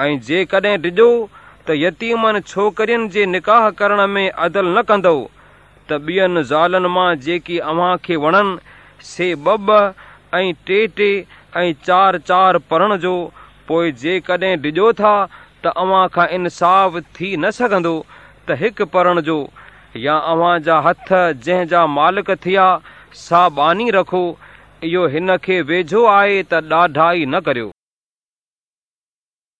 ऐं जेकड॒हिं डिॼो त जे निकाह करण में अदल न कंदो त ॿियनि ज़ालनि मां जेकी अव्हां खे वणन से ॿ ऐं टे टे ऐं चार चार पढ़ण जो पो था त अव्हां खां इंसाफ़ थी न सघन्दो त हिकु पढ़ण जो या अव्हां जा हथ जंहिं जा मालिक थिया सा बानी रखो इहो हिन खे वेझो आहे त न करियो